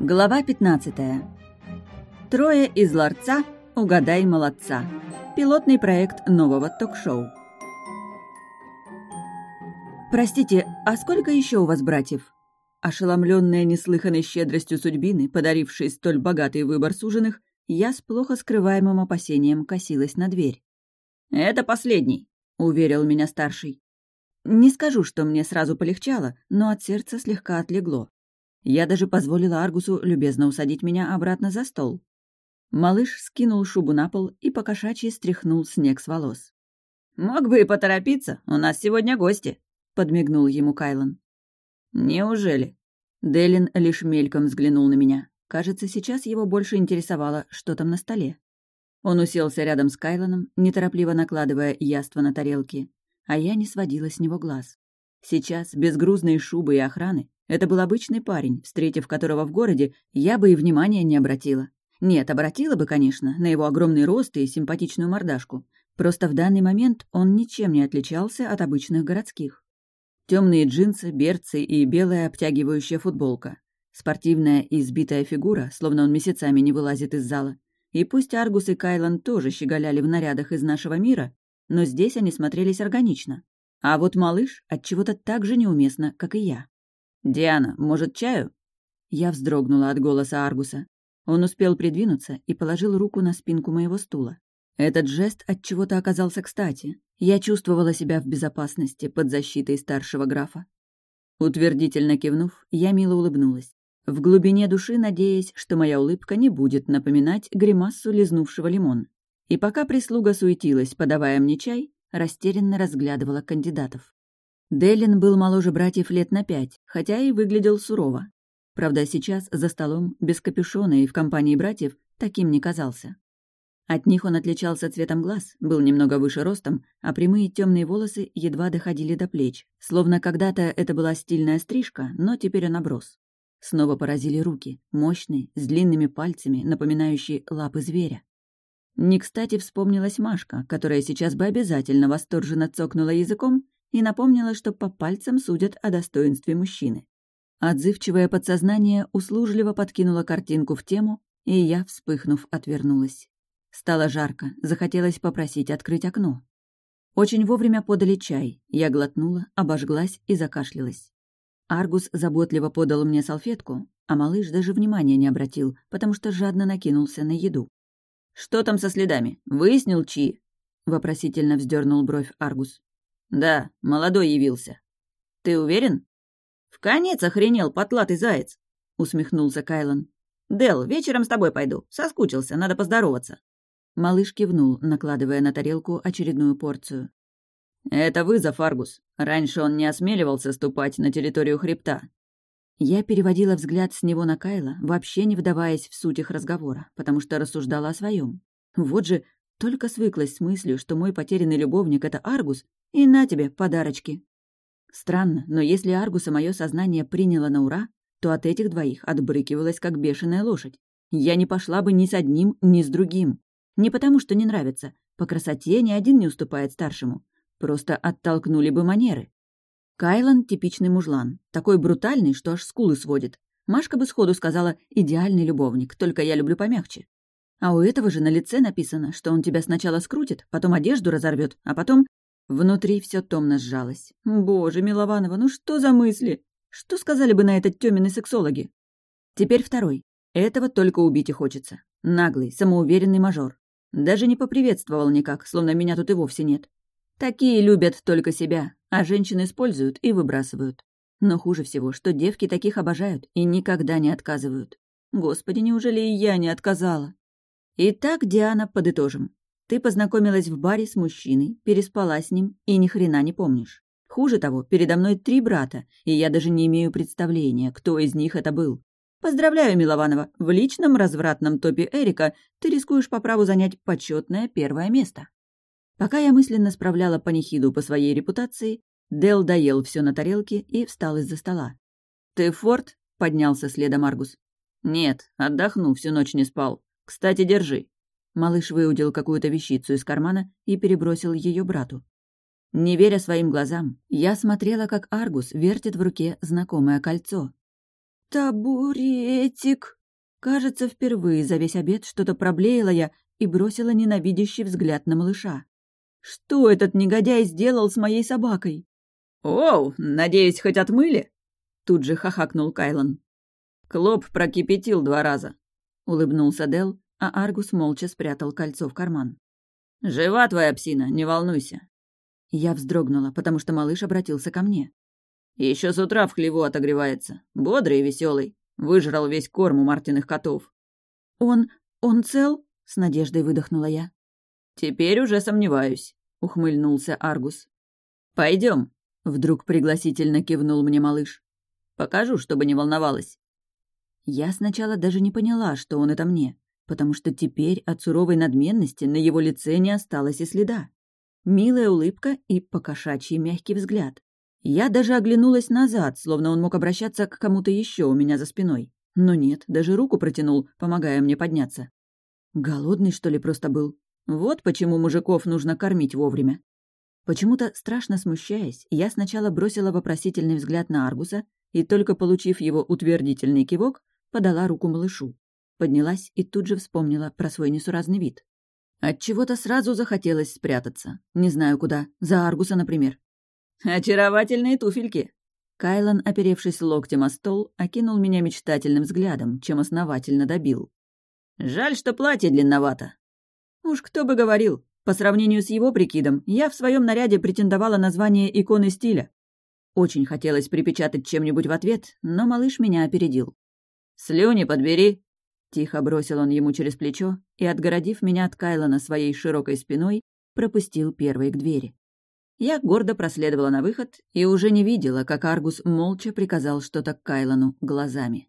Глава 15. Трое из ларца «Угадай молодца». Пилотный проект нового ток-шоу. «Простите, а сколько еще у вас братьев?» Ошеломленная неслыханной щедростью судьбины, подарившей столь богатый выбор суженых, я с плохо скрываемым опасением косилась на дверь. «Это последний», — уверил меня старший. Не скажу, что мне сразу полегчало, но от сердца слегка отлегло. Я даже позволила Аргусу любезно усадить меня обратно за стол. Малыш скинул шубу на пол и покошачьи стряхнул снег с волос. «Мог бы и поторопиться, у нас сегодня гости», — подмигнул ему Кайлан. «Неужели?» Делин лишь мельком взглянул на меня. Кажется, сейчас его больше интересовало, что там на столе. Он уселся рядом с Кайланом, неторопливо накладывая яство на тарелки, а я не сводила с него глаз. Сейчас, без грузной шубы и охраны, это был обычный парень, встретив которого в городе, я бы и внимания не обратила. Нет, обратила бы, конечно, на его огромный рост и симпатичную мордашку. Просто в данный момент он ничем не отличался от обычных городских. Темные джинсы, берцы и белая обтягивающая футболка. Спортивная и избитая фигура, словно он месяцами не вылазит из зала. И пусть Аргус и Кайлан тоже щеголяли в нарядах из нашего мира, но здесь они смотрелись органично. А вот малыш от чего то так же неуместно, как и я. «Диана, может, чаю?» Я вздрогнула от голоса Аргуса. Он успел придвинуться и положил руку на спинку моего стула. Этот жест от чего то оказался кстати. Я чувствовала себя в безопасности под защитой старшего графа. Утвердительно кивнув, я мило улыбнулась. В глубине души надеясь, что моя улыбка не будет напоминать гримассу лизнувшего лимон. И пока прислуга суетилась, подавая мне чай, растерянно разглядывала кандидатов. Делин был моложе братьев лет на пять, хотя и выглядел сурово. Правда, сейчас за столом, без капюшона и в компании братьев, таким не казался. От них он отличался цветом глаз, был немного выше ростом, а прямые темные волосы едва доходили до плеч, словно когда-то это была стильная стрижка, но теперь он оброс. Снова поразили руки, мощные, с длинными пальцами, напоминающие лапы зверя. Не кстати вспомнилась Машка, которая сейчас бы обязательно восторженно цокнула языком и напомнила, что по пальцам судят о достоинстве мужчины. Отзывчивое подсознание услужливо подкинуло картинку в тему, и я, вспыхнув, отвернулась. Стало жарко, захотелось попросить открыть окно. Очень вовремя подали чай, я глотнула, обожглась и закашлялась. Аргус заботливо подал мне салфетку, а малыш даже внимания не обратил, потому что жадно накинулся на еду. «Что там со следами? Выяснил, чьи?» — вопросительно вздернул бровь Аргус. «Да, молодой явился. Ты уверен?» «В конец охренел потлатый заяц!» — усмехнулся Кайлан. «Дел, вечером с тобой пойду. Соскучился, надо поздороваться». Малыш кивнул, накладывая на тарелку очередную порцию. «Это вызов, Аргус. Раньше он не осмеливался ступать на территорию хребта. Я переводила взгляд с него на Кайла, вообще не вдаваясь в суть их разговора, потому что рассуждала о своем. Вот же, только свыклась с мыслью, что мой потерянный любовник — это Аргус, и на тебе подарочки. Странно, но если Аргуса мое сознание приняло на ура, то от этих двоих отбрыкивалась, как бешеная лошадь. Я не пошла бы ни с одним, ни с другим. Не потому, что не нравится. По красоте ни один не уступает старшему. Просто оттолкнули бы манеры. Кайлан — типичный мужлан, такой брутальный, что аж скулы сводит. Машка бы сходу сказала «идеальный любовник, только я люблю помягче». А у этого же на лице написано, что он тебя сначала скрутит, потом одежду разорвет, а потом... Внутри все томно сжалось. Боже, Милованова, ну что за мысли? Что сказали бы на это тёмины сексологи? Теперь второй. Этого только убить и хочется. Наглый, самоуверенный мажор. Даже не поприветствовал никак, словно меня тут и вовсе нет. Такие любят только себя, а женщины используют и выбрасывают. Но хуже всего, что девки таких обожают и никогда не отказывают. Господи, неужели и я не отказала? Итак, Диана, подытожим. Ты познакомилась в баре с мужчиной, переспала с ним и ни хрена не помнишь. Хуже того, передо мной три брата, и я даже не имею представления, кто из них это был. Поздравляю, Милованова, в личном развратном топе Эрика ты рискуешь по праву занять почетное первое место. Пока я мысленно справляла панихиду по своей репутации, Дел доел все на тарелке и встал из-за стола. «Ты Форд?» — поднялся следом Аргус. «Нет, отдохну, всю ночь не спал. Кстати, держи». Малыш выудил какую-то вещицу из кармана и перебросил ее брату. Не веря своим глазам, я смотрела, как Аргус вертит в руке знакомое кольцо. «Табуретик!» Кажется, впервые за весь обед что-то проблеяла я и бросила ненавидящий взгляд на малыша. Что этот негодяй сделал с моей собакой? «Оу, надеюсь, хоть отмыли?» Тут же хахакнул Кайлан. Клоп прокипятил два раза. Улыбнулся Дел, а Аргус молча спрятал кольцо в карман. «Жива твоя псина, не волнуйся». Я вздрогнула, потому что малыш обратился ко мне. Еще с утра в хлеву отогревается. Бодрый и веселый. Выжрал весь корм у Мартиных котов. «Он... он цел?» — с надеждой выдохнула я. «Теперь уже сомневаюсь», — ухмыльнулся Аргус. Пойдем. вдруг пригласительно кивнул мне малыш. «Покажу, чтобы не волновалась». Я сначала даже не поняла, что он это мне, потому что теперь от суровой надменности на его лице не осталось и следа. Милая улыбка и покошачий мягкий взгляд. Я даже оглянулась назад, словно он мог обращаться к кому-то еще у меня за спиной. Но нет, даже руку протянул, помогая мне подняться. Голодный, что ли, просто был? Вот почему мужиков нужно кормить вовремя. Почему-то, страшно смущаясь, я сначала бросила вопросительный взгляд на Аргуса и, только получив его утвердительный кивок, подала руку малышу. Поднялась и тут же вспомнила про свой несуразный вид. От чего то сразу захотелось спрятаться. Не знаю куда. За Аргуса, например. «Очаровательные туфельки!» Кайлан, оперевшись локтем о стол, окинул меня мечтательным взглядом, чем основательно добил. «Жаль, что платье длинновато». «Уж кто бы говорил, по сравнению с его прикидом, я в своем наряде претендовала на звание иконы стиля. Очень хотелось припечатать чем-нибудь в ответ, но малыш меня опередил. «Слюни подбери!» Тихо бросил он ему через плечо и, отгородив меня от Кайлана своей широкой спиной, пропустил первой к двери. Я гордо проследовала на выход и уже не видела, как Аргус молча приказал что-то Кайлану глазами.